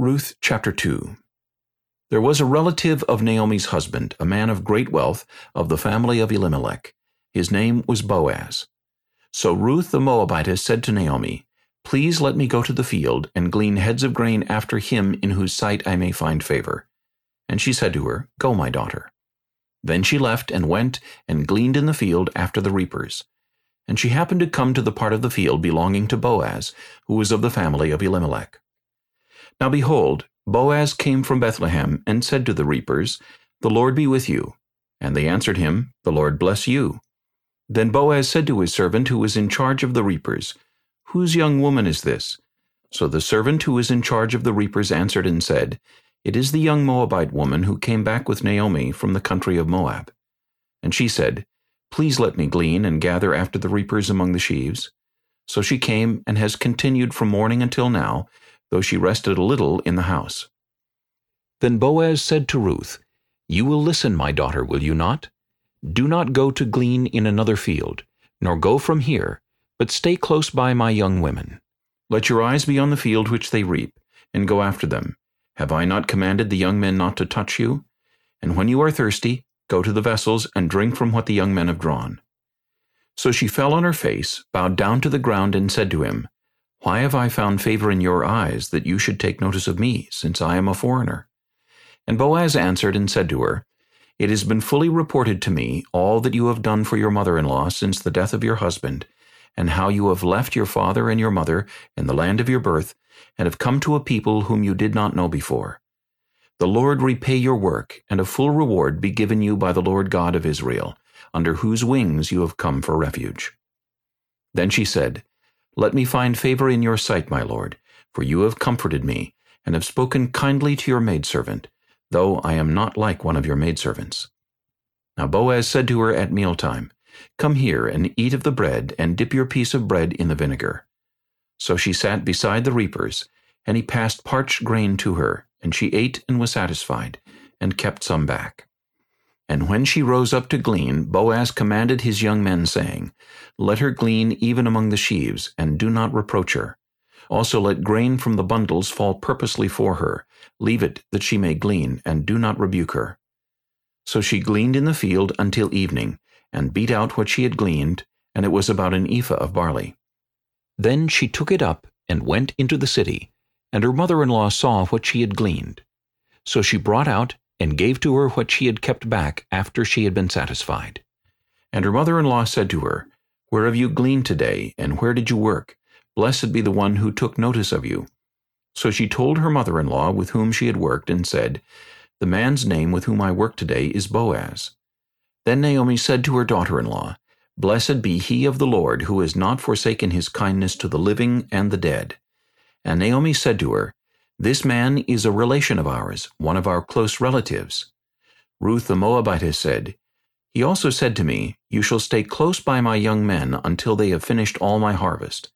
Ruth chapter 2 There was a relative of Naomi's husband, a man of great wealth, of the family of Elimelech. His name was Boaz. So Ruth the Moabitess said to Naomi, Please let me go to the field and glean heads of grain after him in whose sight I may find favor. And she said to her, Go, my daughter. Then she left and went and gleaned in the field after the reapers. And she happened to come to the part of the field belonging to Boaz, who was of the family of Elimelech. Now behold, Boaz came from Bethlehem, and said to the reapers, The Lord be with you. And they answered him, The Lord bless you. Then Boaz said to his servant who was in charge of the reapers, Whose young woman is this? So the servant who was in charge of the reapers answered and said, It is the young Moabite woman who came back with Naomi from the country of Moab. And she said, Please let me glean and gather after the reapers among the sheaves. So she came and has continued from morning until now, though she rested a little in the house. Then Boaz said to Ruth, You will listen, my daughter, will you not? Do not go to glean in another field, nor go from here, but stay close by my young women. Let your eyes be on the field which they reap, and go after them. Have I not commanded the young men not to touch you? And when you are thirsty, go to the vessels and drink from what the young men have drawn. So she fell on her face, bowed down to the ground, and said to him, why have I found favor in your eyes, that you should take notice of me, since I am a foreigner? And Boaz answered and said to her, It has been fully reported to me all that you have done for your mother-in-law since the death of your husband, and how you have left your father and your mother in the land of your birth, and have come to a people whom you did not know before. The Lord repay your work, and a full reward be given you by the Lord God of Israel, under whose wings you have come for refuge. Then she said, let me find favor in your sight, my lord, for you have comforted me, and have spoken kindly to your maidservant, though I am not like one of your maidservants. Now Boaz said to her at mealtime, Come here and eat of the bread, and dip your piece of bread in the vinegar. So she sat beside the reapers, and he passed parched grain to her, and she ate and was satisfied, and kept some back. And when she rose up to glean, Boaz commanded his young men, saying, Let her glean even among the sheaves, and do not reproach her. Also let grain from the bundles fall purposely for her. Leave it that she may glean, and do not rebuke her. So she gleaned in the field until evening, and beat out what she had gleaned, and it was about an ephah of barley. Then she took it up, and went into the city, and her mother-in-law saw what she had gleaned. So she brought out and gave to her what she had kept back after she had been satisfied. And her mother-in-law said to her, Where have you gleaned today, and where did you work? Blessed be the one who took notice of you. So she told her mother-in-law with whom she had worked, and said, The man's name with whom I work today is Boaz. Then Naomi said to her daughter-in-law, Blessed be he of the Lord, who has not forsaken his kindness to the living and the dead. And Naomi said to her, this man is a relation of ours, one of our close relatives. Ruth the Moabitess said, He also said to me, You shall stay close by my young men until they have finished all my harvest.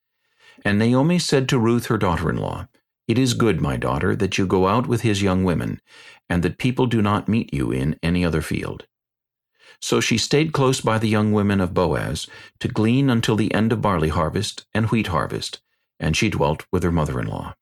And Naomi said to Ruth her daughter-in-law, It is good, my daughter, that you go out with his young women, and that people do not meet you in any other field. So she stayed close by the young women of Boaz, to glean until the end of barley harvest and wheat harvest, and she dwelt with her mother-in-law.